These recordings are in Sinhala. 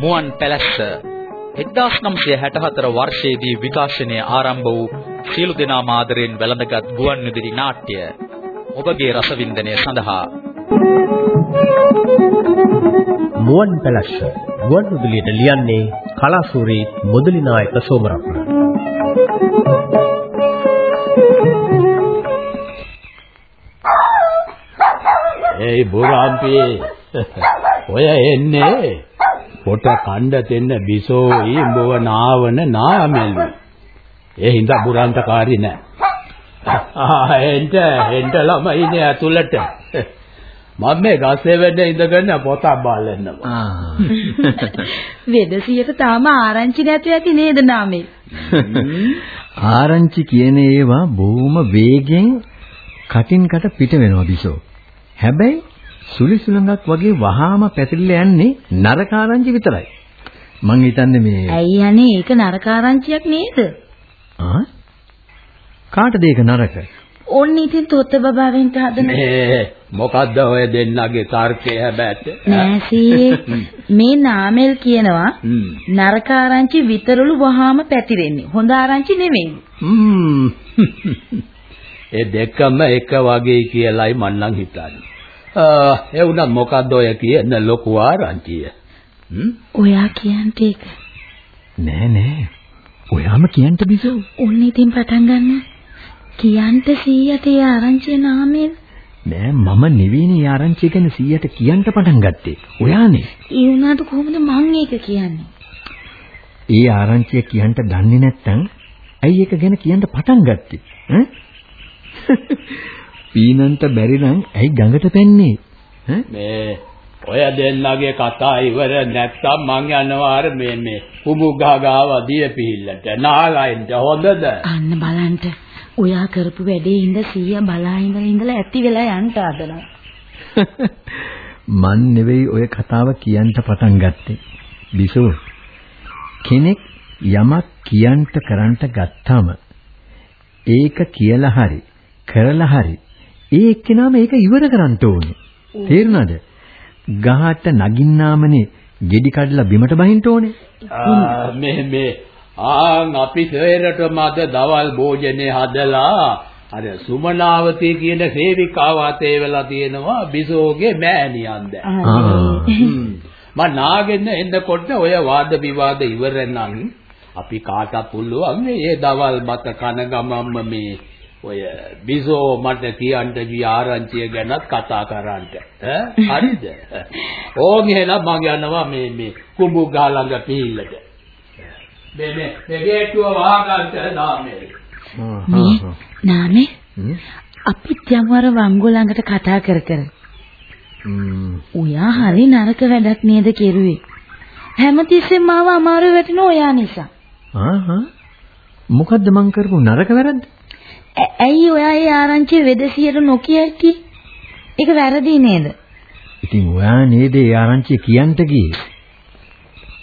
මුවන් පැලැස්ස 1964 වර්ෂයේදී විකාශනය ආරම්භ වූ සියලු දෙනා මාදරෙන් වැළඳගත් ගුවන් විදුලි නාට්‍ය ඔබගේ රසවින්දනය සඳහා. මුවන් පැලැස්ස ගුවන් විදුලියට ලියන්නේ කලාසූරි මුදලි නායක සෝමරත්න. ඒයි බුරාම්පි ඔය එන්නේ පොට කණ්ඩ දෙන්න බිසෝයි උඹව නාවන නාමෙලු ඒ හින්දා බුරාන්තකාරී නෑ. ආ එන්ට එන්ට ළමයිනේ ඇතුළට. මම මේ ගස්සේ වැඩ ඉඳගෙන පොතක් බලන්නවා වෙදසියට තාම ආරංචි නැතු ඇති නේද නාමේ ආරංචි කියන ඒවා බොහොම වේගෙන් කටින් කට පිට වෙනවා බිසෝ හැබැයි සුලි සුලඟක් වගේ වහාම පැතිරිලා යන්නේ නරකාරංචි විතරයි. මං හිතන්නේ මේ ඇයි අනේ ඒක නරකාරංචියක් නේද? ආ? කාටද ඒක නරක? ඕන්න ඉතින් තොත්ත බබාවෙන් හදන මේ මොකද්ද ඔය දෙන්නගේ තර්කය හැබැයි? නෑසී. මේ නාමල් කියනවා නරකාරංචි විතරලු වහාම පැතිරෙන්නේ. හොඳ ආරංචි නෙමෙයි ඒ දෙකම එක වගේ කියලායි මම නම් හිතන්නේ ඒ වුණත් මොකද්ද ඔය කියන ලොකු ආරංචිය? ඔයා කියන්ට ඒක. නෑ නෑ. ඔයාම කියන්න බිසෝ. උන් ඉතින් පටන් ගන්න. කියන්ට 100ට ඒ ආරංචිය නාමෙල්. නෑ මම නෙවෙයිනේ ආරංචිය ගැන 100ට කියන්න පටන් ගත්තේ. ඔයානේ. ඒ වුණාට කොහොමද මං ඒක කියන්නේ? ඒ ආරංචිය කියන්න දන්නේ නැත්නම් ඇයි ඒක ගැන කියන්න පටන් ගත්තේ? ඈ? පීනන්ට බැරි නම් ඇයි ගඟට පැන්නේ? මේ ඔය දෙන්නගේ කතා ඉවර නැත්තම් මං යනවා අර මේ මේ කුඹුගා ගාව දිය පිහිල්ලට නාලයින්ට හොඳද? අන්න බලන්න. ඔයා කරපු වැඩේ ඉඳ 100 බලා ඉඳලා ඉඳලා ඇති වෙලා යන්න හදනවා. මන් නෙවෙයි ඔය කතාව කියන්න පටන් ගත්තේ. බිසෝ කෙනෙක් යමක් කියන්ට කරන්ට ගත්තාම ඒක කියලා හරි කරලා හරි ඒ එක්කෙනාම ඒක ඉවර කරන්න ඕනේ. තේරුණාද? ගහට නගින්නාමනේ ගෙඩි කඩලා බිමට බහින්න ඕනේ. මේ මේ ආන් අපි සේරට මද දවල් භෝජනේ හදලා අර සුමනාවතී කියන සේවිකාවත් ඒ වෙලා තියෙනවා බිසෝගේ මෑණියන්ද. මම නාගෙන එන්නකොට ඔය වාද විවාද ඉවර නම් අපි කාටත් පුළුවන් මේ දවල් මත කන ගමම්ම මේ ඔය බිසෝ මට කියන්න ගිය ආරංචිය ගැනත් කතා කරන්න. ඈ හරිද? ඕන් එහෙනම් මං යනවා මේ මේ කුඹු ගහ ළඟ පිහිල්ලට. මේ මේ මේ ගේට්ටුව වහගන්න නාමේ. මේ නාමේ අපිත් යමු අර වංගු ළඟට කතා කර කර. ඔයා හරි නරක වැඩක් නේද කෙරුවේ. හැමතිස්සෙම මාව අමාරු වැටෙන ඔයා නිසා. ආහා මොකද්ද මං කරපු නරක වැරද්ද? ඇයි ඔයා ඒ ආරංචිය වෙදසියට නොකිය ඇති? ඒක වැරදි නේද? ඉතින් ඔයා නේද ඒ ආරංචිය කියන්න ගියේ?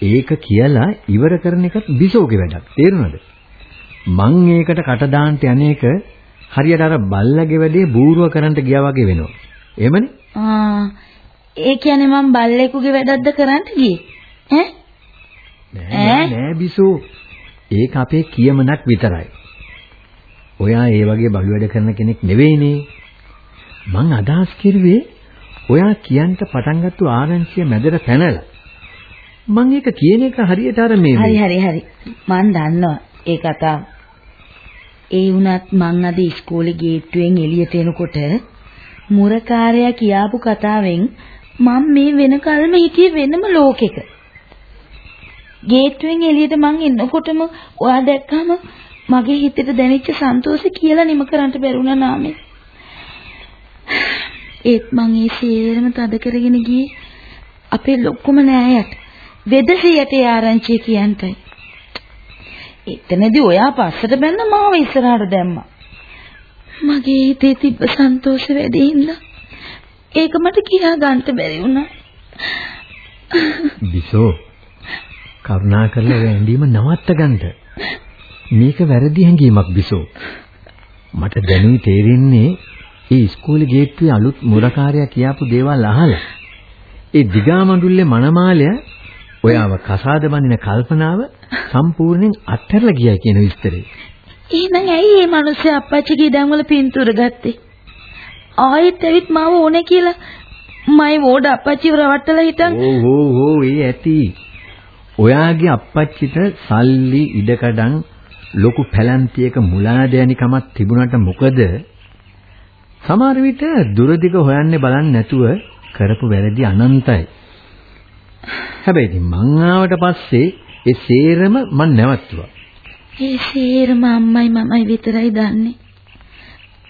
ඒක කියලා ඉවර කරන එකත් බිසෝගේ වැඩක්. තේරුණාද? මං ඒකට කට දාන්න යන්නේක හරියට අර බල්ලගේ වැඩේ බූරුව කරන්න ගියා වගේ වෙනවා. එහෙමනේ? ආ ඒ කියන්නේ මං බල්ලෙකුගේ වැඩක්ද කරන්න ගියේ? ඈ? නෑ නෑ බිසෝ. ඒක අපේ කියමනක් විතරයි. ඔයා ඒ වගේ බලු වැඩ කරන කෙනෙක් නෙවෙයිනේ. මං අදහස් කරුවේ ඔයා කියන්ට පටන් ගත්ත ආරංචිය මැදට පැනලා. මං ඒක කියන එක හරියට අර මේ හරි හරි හරි. මං දන්නවා ඒ කතාව. ඒ වුණත් මං අද ඉස්කෝලේ ගේට්ටුවෙන් එළියට එනකොට මුරකාරයා කියාපු කතාවෙන් මම මේ වෙනකල්ම හිටියේ වෙනම ලෝකෙක. ගේට්ටුවෙන් එළියට මං එනකොටම ඔයා දැක්කම මගේ හිතට දැනෙච්ච සන්තෝෂය කියලා නිම කරන්න බැරුණා නාමේ. ඒත් මං ඒ සේරම තද කරගෙන ගියේ අපේ ලොක්කම නෑයට වෙදසියට ආරංචිය කියන්ටයි. එතනදී ඔයා පස්සට බැන්න මාව ඉස්සරහට දැම්මා. මගේ හිතේ තිබ්බ සන්තෝෂ වැඩි හින්දා ඒක මට කියා ගන්න බැරි වුණා. බිසෝ කරුණා කරලා වැඳීම නවත්ත ගන්න. මේක වැරදි හැඟීමක් බිසෝ. මට දැනුයි තේරෙන්නේ ඒ ඉස්කෝලේ ගේට්ටුවේ අලුත් මුරකාරයා කියාපු දේවල් අහලා ඒ දිගාමඩුල්ලේ මනමාලය ඔයාව කසාද බඳින කල්පනාව සම්පූර්ණයෙන් අත්හැරලා ගියා කියන විස්තරේ. එහෙනම් ඇයි මේ මිනිස්සු අප්පච්චිගේ ඉඩම් වල පින්තූර ගත්තේ? ආයෙත් ඇවිත් මාව ඕනේ කියලා මයි වෝඩ අප්පච්චිව රවට්ටලා හිටන් ඕ ඕ ඕ ඒ ඇති. ඔයාගේ අප්පච්චිට සල්ලි ඉඩකඩම් ලොකු පැලැන්තියක මුලාදෑනිකමක් තිබුණාට මොකද සමහර විට දුරදිග හොයන්නේ බලන්නේ නැතුව කරපු වැරදි අනන්තයි. හැබැයි ඉතින් මං ආවට පස්සේ ඒ සේරම මං නැවතුවා. ඒ සේරම අම්මයි මමයි විතරයි දන්නේ.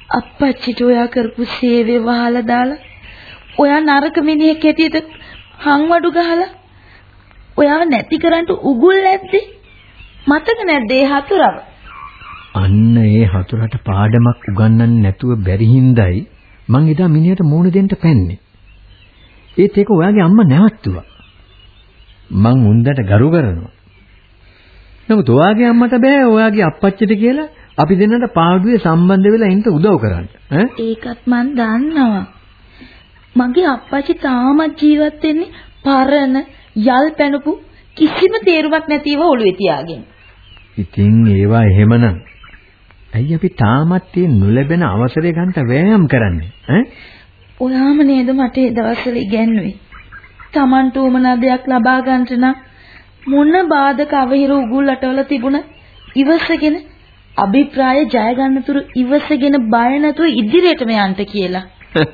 අප්පච්චිට ඔයා කරපු සේවය වහලා දාලා ඔයා නරක මිනිහෙක් හැටියට හංවඩු ගහලා ඔයාව නැති කරන්න උගුල් නැද්දේ? මතක නැද්ද ඒ හතුරව? අන්න ඒ හතුරට පාඩමක් උගන්වන්න නැතුව බැරි හින්දායි මං එදා මිනිහට මූණ දෙන්න පැන්නේ. ඒත් ඒක ඔයාගේ අම්මා නැවතුවා. මං උන්දට ගරු කරනවා. නමුත් ඔයාගේ අම්මට බෑ ඔයාගේ අප්පච්චිට කියලා අපි දෙන්නට පාඩුවේ සම්බන්ධ වෙලා ඉන්න උදව් කරන්න. ඈ ඒකත් මන් දන්නවා. මගේ අප්පච්චි තාමත් ජීවත් වෙන්නේ පරණ යල් පැනපු කිසිම තේරුමක් නැතිව ඔළුවේ තියාගෙන. ඉතින් ඒවා එහෙමනම් ඇයි අපි තාමත් මේ නොලැබෙන අවසරය ගන්න වෑයම් කරන්නේ ඈ ඔයාම නේද මට ඒ දවස්වල ඉගැන්නුවේ. Tamanට උමනා දෙයක් ලබා ගන්නට නම් මොන බාධක අවහිර උගුල් අටවල තිබුණ ඉවසගෙන අභිප්‍රාය ජය ගන්නතුරු ඉවසගෙන බය නැතුව ඉදිරියටම යන්න කියලා.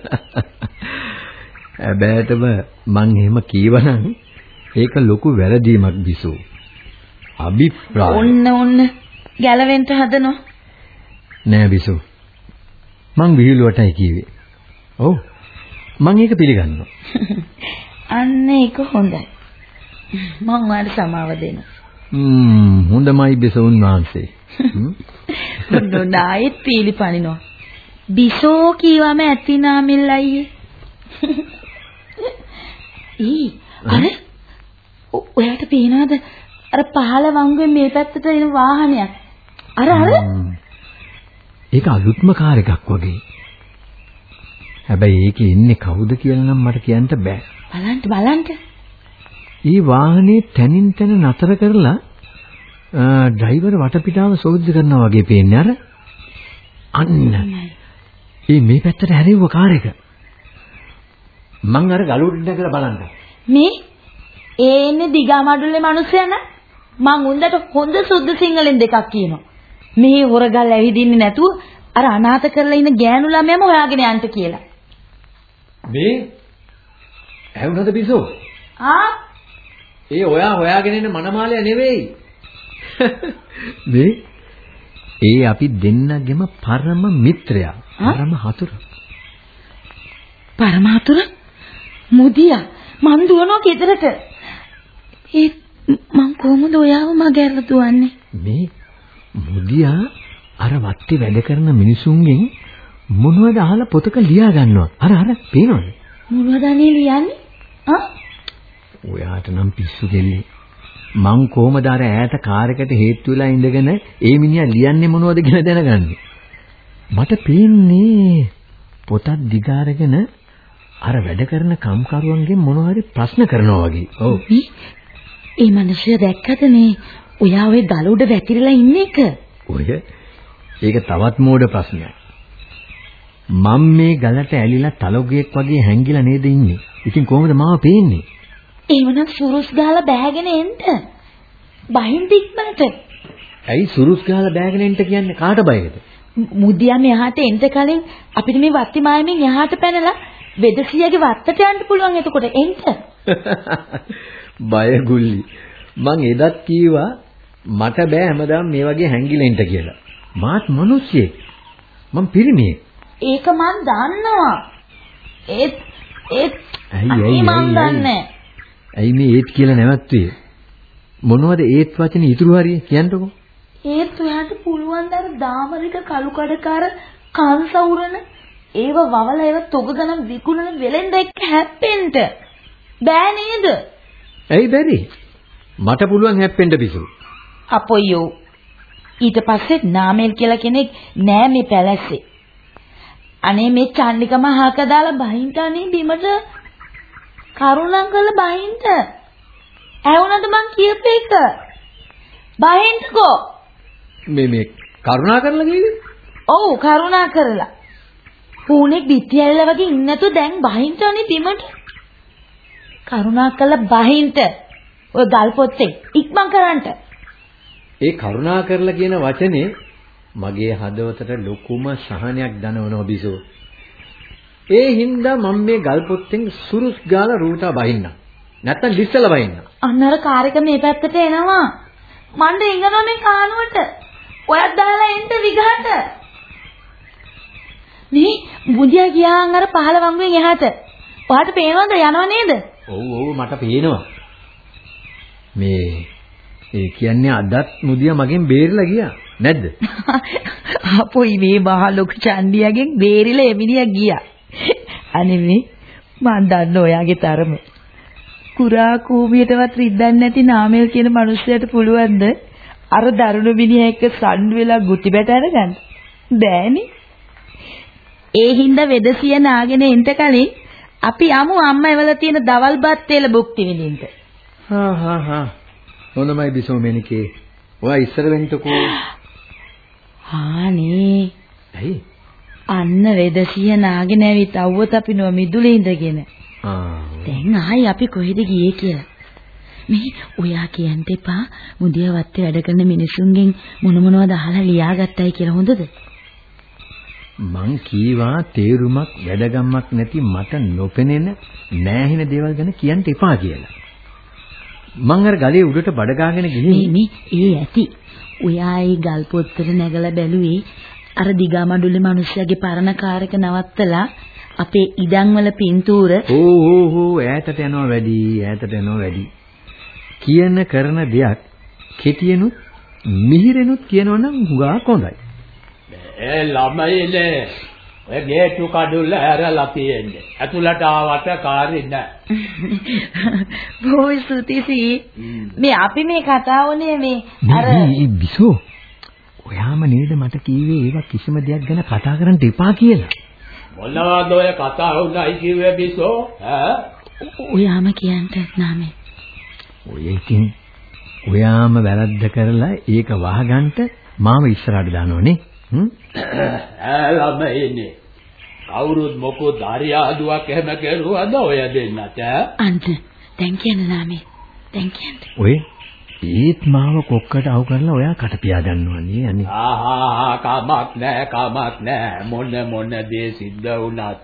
හැබැයිටම මං එහෙම කීවනම් ඒක ලොකු වැරදීමක් බිසෝ. අභිප්‍රාය. ඔන්න ඔන්න ගැලවෙන්න හදනවා. නෑ බිසෝ. මං විහිළුවටයි කිව්වේ. ඔව්. මං ඒක පිළිගන්නවා. අන්න ඒක හොඳයි. මං ඔයාලට සමාව දෙනවා. ම්ම් හොඳමයි බිසෝන් වහන්සේ. නොඩායෙත් පීලිපනිනවා. බිසෝ කීවම ඇති නාමිල් අයියේ. ඊ අර ඔයාට පේනවද අර පහළ වංගුවේ මේ පැත්තට එන වාහනයක්. අර අර. ඒක අලුත්ම කාර් එකක් වගේ. හැබැයි ඒකේ ඉන්නේ කවුද කියලා නම් මට කියන්න බෑ. බලන්න බලන්න. ඊ වාහනේ තනින් තන නතර කරලා ඩ්‍රයිවර් වටපිටාව සෝදිත කරනවා වගේ පේන්නේ අර. අන්න. ඒ මේ පැත්තට හැරෙව්ව කාර් එක. මං අර ගලුඩ නැගලා බලන්න. මේ ඒ එන්නේ දිගමඩුල්ලේ මිනිස්සයා න මං උන්දට හොඳ සුද්ධ සිංහලෙන් දෙකක් කියනවා. මේ හොරගල් ඇවිදින්නේ නැතුව අර අනාථ කරලා ඉන්න ගෑනු ළමයාම හොයාගෙන යන්න කියලා. මේ ඇහුණද බිසෝ? ආ ඒ ඔයා හොයාගෙන ඉන්න මනමාලය නෙවෙයි. මේ ඒ අපි දෙන්නගෙම පරම මිත්‍රයා. පරම හතුරු. පරමාතුර මුදියා මං දුවනවා ගෙදරට. ඒ මං කොහොමද ඔයාව මගහැරලා දුවන්නේ? මේ මුදියා අර වත්තේ වැඩ කරන මිනිසුන්ගෙන් මොනවද අහලා පොතක ලියා ගන්නවා. අර අර පේනවද? මොනවද අනේ ලියන්නේ? ආ ඔයාට නම් පිස්සු දෙන්නේ. මං කොහමද අර ඈත කාර් එකට හේතු වෙලා ඉඳගෙන ඒ මිනිහා ලියන්නේ මොනවද කියලා දැනගන්නේ. මට පේන්නේ පොතක් දිගාරගෙන අර වැඩ කරන කම්කරුවන්ගෙන් මොනවා හරි ප්‍රශ්න කරනවා වගේ. ඔව්. ඒ මිනිස්සයා දැක්කද මේ ඔයා ওই ගල උඩ වැතිරලා ඉන්න එක? ඔය ඒක තවත් මෝඩ ප්‍රශ්නයක්. මම මේ ගලට ඇලිලා තලොගයක් වගේ හැංගිලා නේද ඉන්නේ. ඉතින් කොහොමද මාව පේන්නේ? එහෙමනම් සුරුස් ගහලා බෑගෙන එන්න. බහින් ඉක්මනට. ඇයි සුරුස් ගහලා බෑගෙන එන්න කියන්නේ කාට බයද? මුදියා මෙහාට එන්න කලින් අපිට මේ වත්ති මායමින් එහාට පැනලා වෙදසියගේ වත්තට යන්න පුළුවන් එතකොට එන්න. බය ගුල්ලි. මං එදත් කීවා මට බෑ හැමදාම මේ වගේ හැංගිලෙන්න කියලා. මාත් මිනිස්සෙක්. මං පිරිමියෙක්. ඒක මන් දන්නවා. ඒත් ඒත් ඇයි, ඇයි, දන්නේ ඇයි මේ ඒත් කියලා නැවතුවේ? මොනවද ඒත් වචනේ ඉතුරු හරිය කියන්නකෝ. ඒත් ඔයාට පුළුවන් දර දාමරික කළු කඩකාර කංසවුරන ඒව වවල ඒව තොග ගණන් විකුණන වෙලෙන්ද එක්ක හැප්පෙන්න බෑ නේද ඇයි බැරි? මට පුළුවන් හැප්පෙන්න පිසු. අපොයෝ ඊට පස්සේ නාමල් කියලා කෙනෙක් නෑ මේ පැලැස්සේ අනේ මේ චන්නිකම හක දාලා බහින්ට අනේ බිමට කරුණා කරලා බහින්ට. ඇහුණද මං කියපු එක? බහින්ටකෝ. මේ මේ කරුණා කරලා කිව්වේ? ඔව් කරුණා කරලා. පූණෙක් පිටි ඇල්ල වගේ ඉන්නතු දැන් බහින්ට අනේ බිමට. කරුණා කරලා බහින්ට. ඔය ගල් පොත්තේ ඉක්මන් කරන්ට. ඒ කරුණා කරලා කියන වචනේ මගේ හදවතට ලොකුම සහනයක් දනවනවා බිසෝ. ඒ හින්දා මම මේ ගල් පොත්තෙන් සුරුස් ගාලා රූටා බහින්න. නැත්තම් ලිස්සලා බහින්න. අන්න අර කාර් එක මේ පැත්තට එනවා. මණ්ඩ ඉංගනවා මේ කානුවට. ඔයත් දාලා එන්න විගහට. මේ බුදියා ගියාන් අර පහළ වංගුවෙන් එහාට. ඔයාට පේනවද යනව නේද? ඔව් ඔව් මට පේනවා. මේ ඒ කියන්නේ අදත් මුදියා මගෙන් බේරිලා ගියා. නැද්ද? අපොයි මේ මහ ලොකු චණ්ඩියගෙන් බේරිලා එමිනියා ගියා. අනේ මං දන්න ඔයාගේ තරම. කුරා කූඹියටවත් රිද්දන්නේ නැති නාමල් කියන මිනිස්සයාට පුළුවන්ද අර දරුණු මිනිහා එක්ක සම්ඩු වෙලා ගුටි බැට අරගන්න? බෑනේ. ඒ හින්දා වෙදසිය නාගෙන එන්ට කලින් අපි යමු අම්මා එවලා තියෙන දවල් බත් තෙල භුක්ති විඳින්න. හා හා හා. හොඳමයි බිසෝමෙනිකේ. ඔයා ඉස්සර වෙන්නකෝ. හානේ. ඇයි? අන්න වෙදසිය නාගෙන ඇවිත් අවුවත් අපි නො මිදුලේ ඉඳගෙන. ආ. දැන් ආයි අපි කොහෙද ගියේ කියලා. මේ ඔයා කියන්න එපා මුදිය වත්තේ වැඩ කරන මිනිසුන්ගෙන් මොන මොනවද අහලා ලියාගත්තයි කියලා හොඳද? මං කීවා තේරුමක් වැඩගම්මක් නැති මට නොපෙනෙන නෑහෙන දේවල් ගැන කියන්න එපා කියලා. මං අර ගලේ උඩට බඩ ගාගෙන ගිහින් මේ ඒ ඇති. ඔයා ඒ ගල් පොත්තට නැගලා බැලුවේ අර දිගමඩුල්ලේ මිනිස්සයාගේ පරණ කාර් එක නවත්තලා අපේ ඉඩම් වල පින්තූර ඕ ඕ ඕ ඈතට යනවා වැඩි ඈතට යනවා වැඩි කියන කරන දෙයක් කෙටියෙනුත් මිහිරෙනුත් කියනවනම් හුඟක් හොඳයි ඒ ළමයිනේ ඔය ගේට්ටු කඩුල්ල ඇරලා තියෙන්නේ. ඇතුළට ආවට කාරේ නැහැ. බොහොම ස්තුතියි මේ අපි මේ කතා වුණේ මේ අර බිසෝ ඔයාම නේද මට කිව්වේ ඒවා කිසිම දෙයක් ගැන කතා කරන්න එපා කියලා මොනවද ඔය කතා වුණයි කිව්වේ බිසෝ? ඈ? ඔයාම කියන්ට නාමේ ඔය ඉතින් ඔයාම වැරද්ද කරලා ඒක වහගන්න මාව ඉස්සරහට දානවනේ හ්ම් ඈ ළමයිනේ. කවුරුත් මොකෝ දරියාදුවක් එහෙම කරුවද ඔය දෙන්නට? අන්ත දැන් කියන්න නාමේ. දැන් කියන්න. ඔය ඒත් මාව කොක්කට අවු කරලා ඔයා කට පියා ගන්නවනේ අනේ. ආහා කමක් නැහැ කමක් නැහැ මොන මොන දේ සිද්ධ වුණත්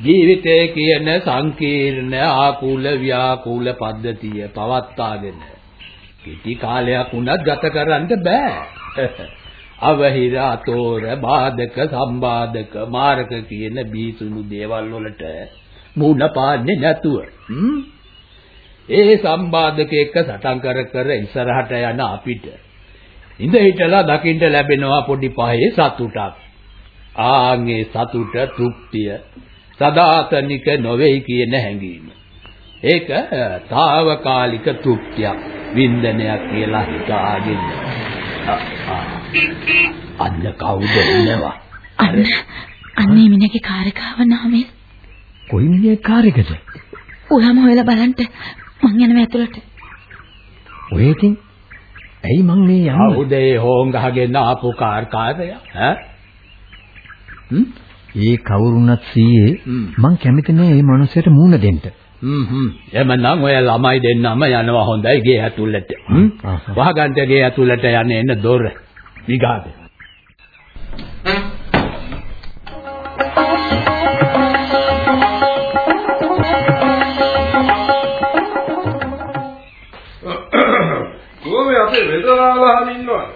ජීවිතය කියන සංකීර්ණ ආකූල ව්‍යාකූල පද්ධතිය පවත්වාගෙන කිටි කාලයක් වුණත් ගත කරන්න බෑ අවහිර අතෝර බාධක සම්බාධක මාරක කියන බීසුණු දේවල් වලට මුණ පාන්නේ නැතුව හ්ම් ඒ සම්බාධක එක්ක සටන් කර කර ඉස්සරහට යන අපිට ඉඳ හිටලා දකින්න ලැබෙනවා පොඩි පහේ සතුටක්. ආන්ගේ සතුට තෘප්තිය සදාතනික නොවේයි කියන හැඟීම. ඒක తాවකාලික තෘප්තියක් වින්දනයක් කියලා හිතාගෙන. අන්න කවුද ඉන්නවා? අන්න අන්නේ මිනිහගේ කාර්යකාව නාමේ කොයි මිනිහේ කාර්යකද ඔයාම හොයලා බලන්න මං යනවා ඇතුළට ඔය ඉතින් ඇයි මං මේ යන්නේ කවුද ඒ හොංගහගෙන ආපු කාර්කාරය? ඈ? හ්ම්? ඒ කවුරුණත් සීයේ. මං කැමති නෑ මේ මනුස්සයට මූණ දෙන්න හ්ම් හ්ම්. එමනම් ඔය ළමයි දෙන්නම යනවා හොඳයි ගේ ඇතුළට. හ්ම්. වහගන්ට ගේ ඇතුළට යන්න එන්න දොර. විගාද. කොහොමද අපේ වෙදමාලා හරි ඉන්නවද?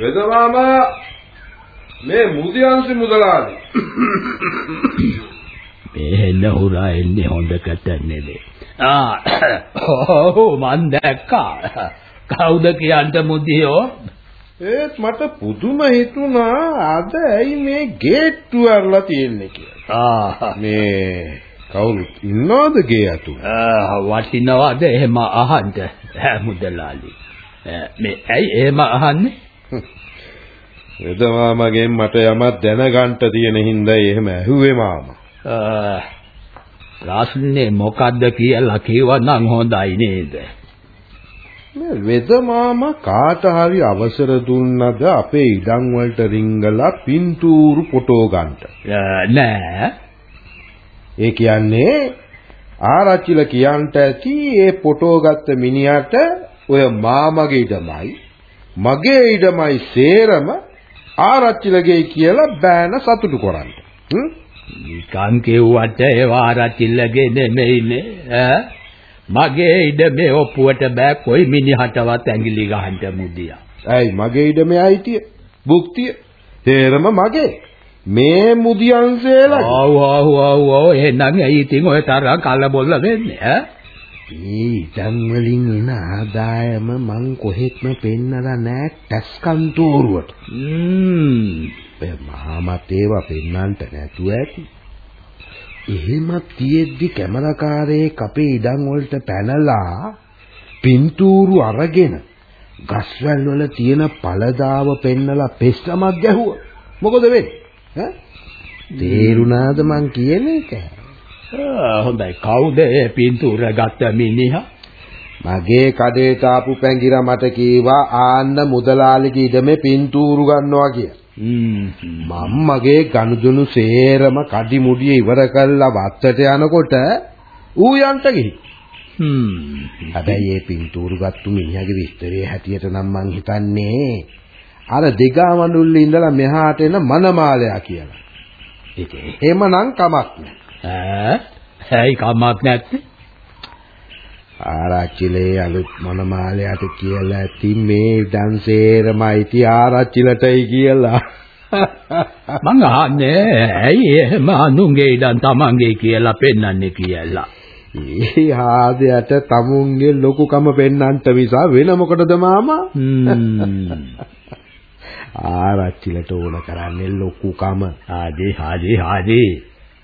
වෙදමාමා මේ මුදියන්සි මුදලාලි. එහෙන්න හුරා එන්නේ හොඳකට නෙවේ. ආ ඔව් මන් දැක්කා. කවුද කියන්න මුදියෝ? ඒත් මට පුදුම හිතුණා අද ඇයි මේ ගේට්ටුව අරලා තියෙන්නේ කියලා. ආ මේ කවුරුත් ඉන්නවද ගේ ඇතුළේ? ආ, වටිනවද එහෙම අහන්න මුදලාලි මේ ඇයි එහෙම අහන්නේ වෙදමාමගෙන් මට යමක් දැනගන්න තියෙන හින්දා එහෙම ඇහුවේ මාමා. ප්‍රශ්නේ මොකද්ද කියලා කිව්වනම් හොඳයි නේද? මේ වෙදමාමා කාට හරි අවසර දුන්නද අපේ ඉඩම් වලට රිංගලා පින්තූරු ෆොටෝ ගන්න. නෑ. ඒ කියන්නේ ආරච්චිල කියන්ට ඇති ඒ ෆොටෝ ගත්ත මිනිහට ඔය මාමගේ ඉඩමයි මගේ ඉඩමයි සේරම ආරච්චිලගේ කියලා බෑන සතුටු කරන්න. නිකන් කෙව්වට ඒ ආරච්චිලගේ නෙමෙයිනේ ඈ මගේ ඉඩමේ ඔප්පුවට බෑ කොයි මිනිහටවත් ඇඟිලි ගහන්න මුදියා. ඇයි මගේ ඉඩමේ අයිතිය? භුක්තිය? තේරම මගේ. මේ මුදියන්සේලා. ආව් ආව් ආව් ආව් එහෙනම් ඇයි ඉතින් ඔය තරම් කලබල වෙන්නේ ඈ? මේ ඉඩම් වලින් එන ආදායම මං කොහෙත්ම පෙන්නලා නෑ ටැක්ස් කන්තෝරුවට. ම්ම් ඔය මහාමත් ඒවා පෙන්නන්නට නැතුව ඇති. එහෙම තියෙද්දි කැමරාකාරයෙක් අපේ ඉඩම් වලට පැනලා පින්තූරු අරගෙන ගස්වැල් වල තියෙන පළදාව පෙන්නලා පෙස්සමක් ගැහුවා. මොකද වෙන්නේ? ඈ? තේරුණාද මං කියන එක? ආ, හොඳයි කවුද ඒ පින්තූර ගත්ත මිනිහා? මගේ කඩේට ආපු පැංගිරා මට කීවා ආන්න මුදලාලිගේ ඉඩමේ පින්තූරු ගන්නවා කියලා. ම්ම් මම මගේ ගනුදෙනු සේරම කඩි මුඩිය ඉවර කරලා වත්තට යනකොට ඌ යන්ට ගිහින්. හ්ම් හැබැයි මේ පින්තූරු ගත්තු මිනිහාගේ විස්තරයේ හැටියට නම් මං හිතන්නේ අර දෙගා වඳුල්ලේ ඉඳලා මෙහාට එන මනමාලයා කියලා. ඒක එහෙමනම් කමක් නැහැ. ඈ ඇයි කමක් නැත්තේ? ආරච්චිලේ අලුත් මනමාලයාට කියලා ඇති මේ ඩන්සේරමයිති ආරච්චිලටයි කියලා. මං අහන්නේ ඇයි එහෙම අනුන්ගේ ඉඩම් තමන්ගේ කියලා පෙන්වන්නේ කියලා. ඒ ආදයට තමුන්ගේ ලොකුකම පෙන්නන්ට විසා වෙන මොකටද මාමා? ආරච්චිලට ඕන කරන්නේ ලොකුකම. ආදී ආදී ආදී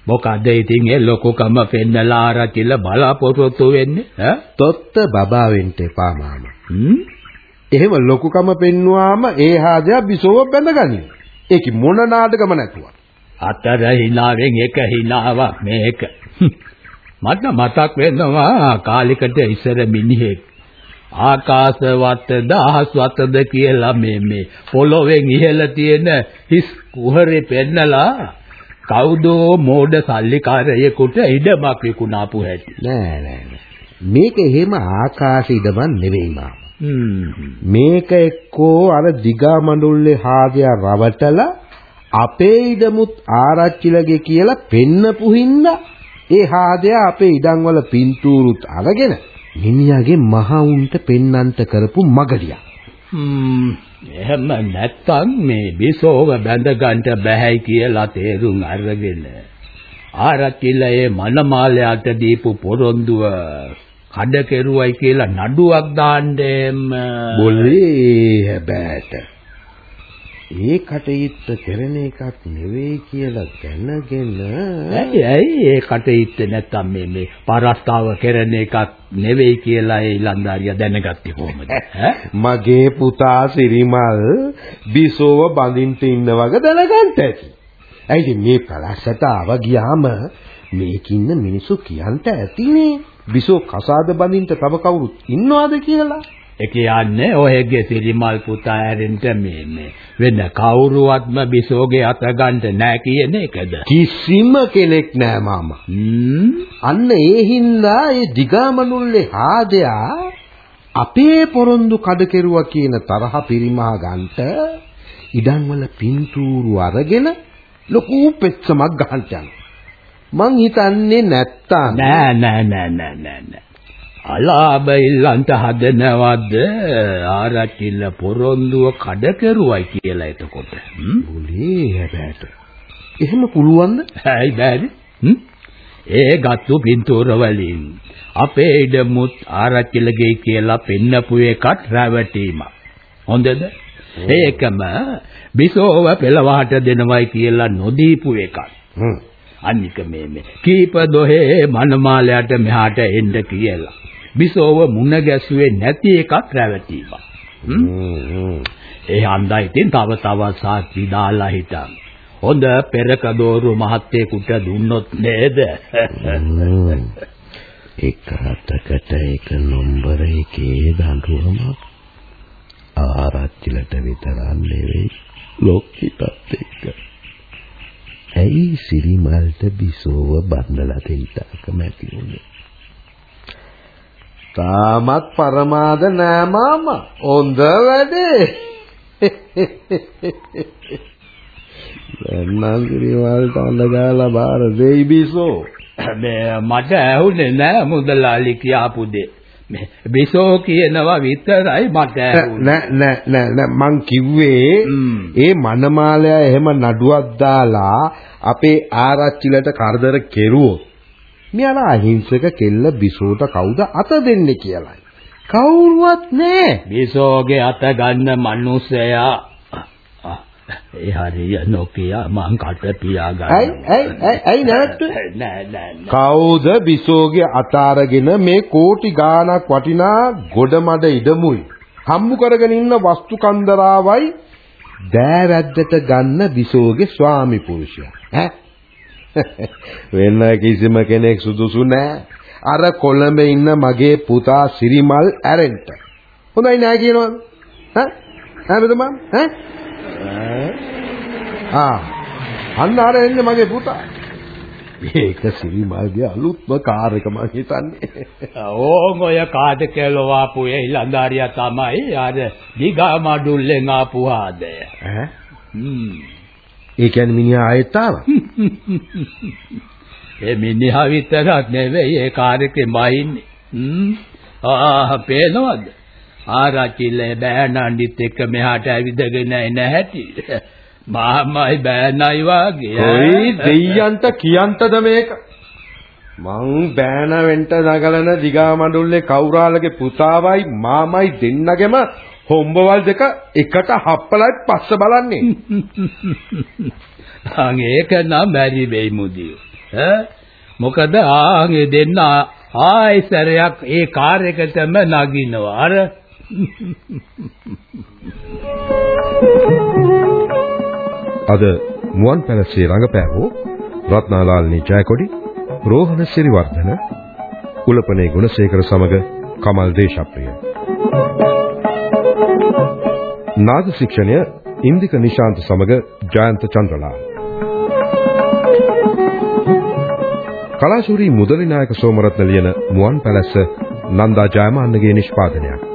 මොකද ඉතින් ඒ ලොකුකම පෙන්නලා ආරචිල බලාපොරොත්තු වෙන්නේ ඈ තොත්ත බබා වෙන්න එපා මාමා. හ්ම් එහෙම ලොකුකම පෙන්නුවාම ඒ ආදයා බිසෝව බැඳගනියි. ඒක මොන නාටකම නැතුව. අතර හිනාවෙන් එක හිනාවක් මේක මට මතක් වෙනවා කාලිකට ඉස්සර මිනිහෙක් ආකාශවත්ද අහස්වත්ද කියලා මේ මේ පොළොවෙන් ඉහළ තියෙන හිස් කුහරේ පෙන්නලා කවුදෝ මෝඩ සල්ලිකාරයෙකුට ඉඩමක් විකුණාපු හැටි. නෑ නෑ නෑ. මේක එහෙම ආකාශ ඉදමන් නෙවෙයි මේක එක්කෝ අර දිගා මඬුල්ලේ හාදයා රවටලා අපේ ඉඩමුත් ආරච්චිලගේ කියලා පෙන්නපු හින්දා ඒ හාදයා අපේ ඉඩම් වල පින්තූරුත් අරගෙන මිනිහාගේ මහ උන්ට පෙන්නන්ට කරපු මගඩියා. හ්ම් එහෙම නැත්තම් මේ බිසෝව බැඳ ගන්න බෑයි කියලා තේරුම් අරගෙන ආරච්චිලයේ මනමාලයට දීපු පොරොන්දුව කඩ කෙරුවයි කියලා නඩුවක් දාන්නෙම බොලේ හැබෑට. ඒ කටයුත්ත කරන එකක් නෙවෙයි කියලා දැනගෙන ඇයි ඇයි ඒ කටයුත්ත නැත්තම් මේ මේ පරස්තාව කරන එකක් නෙවෙයි කියලා ඒ ඉලන්දාරියා දැනගත්තේ කොහොමද මගේ පුතා සිරිමල් බිසෝව බඳින්න ඉන්න වගේ දැනගන්න ඇති. ඇයි මේ පළස්සට ආව ගියාම මේකින්න මිනිස්සු කියන්ට ඇතිනේ. බිසෝ කසාද බඳින්න තව කවුරුත් ඉන්නවද කියලා. ඒ කියන්නේ ඔයගේ සිරිමල් පුතා ඇරෙන්න මේ මේ වෙන කවුරුවත්ම බිසෝගේ අත ගන්න නැහැ කියන එකද කිසිම කෙනෙක් නෑ මාමා. අන්න ඒ හින්දා ඒ දිගමනුල්ලේ හාදයා අපේ පොරොන්දු කඩ කෙරුවා කියන තරහ පිරිමහා ගන්නට ඉඩම් වල පින්තූරු අරගෙන ලොකු පෙච්චමක් ගහන්න යනවා. මං හිතන්නේ නැත්තම් නෑ නෑ නෑ නෑ නෑ නෑ අලාභ ඉල්ලන්ට හදනවද? ආරච්චිල පොරොන්දුව කඩ කෙරුවයි කියලා එතකොට. හ්ම්? බුලේ හැබැට. එහෙම පුළුවන්ද? ඇයි බෑද ඒ ගත්තු පින්තූර වලින් අපේ ඉඩමුත් ආරච්චිලගේ කියලා පෙන්නපු එකත් රැවටීමක් හොඳද? ඒකම බිසෝව පෙළවහට දෙනවයි කියලා නොදීපු එකක්. අනික මේ මේ කීප දොහේ මනමාලයට මෙහාට එන්න කියලා බිසෝව මුණ ගැසුවේ නැති එකක් රැවටීමක්. ඒ හන්දා ඉතින් තව තවත් සාක්ෂි දාලා හිටන්. හොඳ පෙරක දෝරු මහත්තයෙකුට දුන්නොත් නේද? එක රටකට එක නම්බර එකේ දඬුවම ආරච්චිලට විතරක් නෙවෙයි ලොක්කිටත් එක්ක. ඇයි සිරිමල්ට බිසෝව බඳලා දෙන්න කැමති උනේ? තාමත් පරමාද නෑ මාමා. හොඳ වැඩේ. දැන් සිරිමල්ට අඳගාලා බාර දෙයි බිසෝ. මේ මට ඇහුනේ නෑ මුදලාලි කියාපු දේ. මේ බිසෝ කියනවා විතරයි මට ඇහුනේ. නෑ නෑ නෑ නෑ මං කිව්වේ ඒ මනමාලයා එහෙම නඩුවක් දාලා අපේ ආරච්චිලට කරදර කෙරුවොත් මෙයාලා අහිංසක කෙල්ල බිසෝට කවුද අත දෙන්නේ කියලායි. කවුරුවත් නෑ. බිසෝගේ අත ගන්න මිනිසයා ඒ හරිය නොකිය මං කට පියාගන්න. ඇයි ඇයි ඇයි ඇයි නැවතුනේ? නෑ නෑ. කවුද බිසෝගේ අතාරගෙන මේ කෝටි ගාණක් වටිනා ගොඩමඩ ඉඩමුයි හම්බු කරගෙන ඉන්න වස්තු කන්දරාවයි දෑවැද්දට ගන්න බිසෝගේ ස්වාමි පුරුෂයා ඈ වෙන කිසිම කෙනෙක් සුදුසු නෑ අර කොළඹ ඉන්න මගේ පුතා සිරිමල් ඇරෙන්න හොඳයි නෑ කියනවද ඈ ඈ මම ඈ ආ අන්න අර එන්නේ මගේ පුතා මේක සිරිමල්ගේ අලුත්ම කාර් එක මං හිතන්නේ. ඕන් ඔය කාද කෙලවාපු ඒ ඊළඳාරියා තමයි අර දිගා මඩුල්ලෙන් ආපු ආදය. ඈ? හ්ම්. ඒ කියන්නේ මිනිහා ආයෙත් ආවා. ඒ මිනිහා විතරක් නෙවෙයි ඒ කාර් එකේ මයින්නේ. හ්ම්. ආ පේනවද? ආරච්චිලේ බෑනන්ඩිත් එක්ක මෙහාට ඇවිදගෙන එන හැටි. මාමයි බෑනයි වාගේ. ඔයි දෙයයන්ට කියන්ටද මේක? මං බෑන වෙන්න නගලන දිගා මඬුල්ලේ කවුරාලගේ පුතාවයි මාමයි දෙන්නගෙම හොම්බවල් දෙක එකට හප්පලයි පස්ස බලන්නේ. ආන් ඒක නම් බැරි වෙයි මුදියෝ. ඈ මොකද ආන්ගේ දෙන්න ආයිසරයක් ඒ කාර් එකටම නගිනවා. අර අද මුවන් පැලසේ රංගපෑවෝ රත්නාලාල්නි ජයකොඩි රෝහණ සිරිවර්ධන කුලපනේ ගුණසේකර සමග කමල් දේශප්‍රිය නාද ශික්ෂණය ඉන්දික නිශාන්ත සමග ජයන්ත චන්ද්‍රලාල් කලාශූරී මුදලි නායක සෝමරත්න ලියන මුවන් පැලැස්ස නන්දා ජයමාන්නගේ නිෂ්පාදනයක්.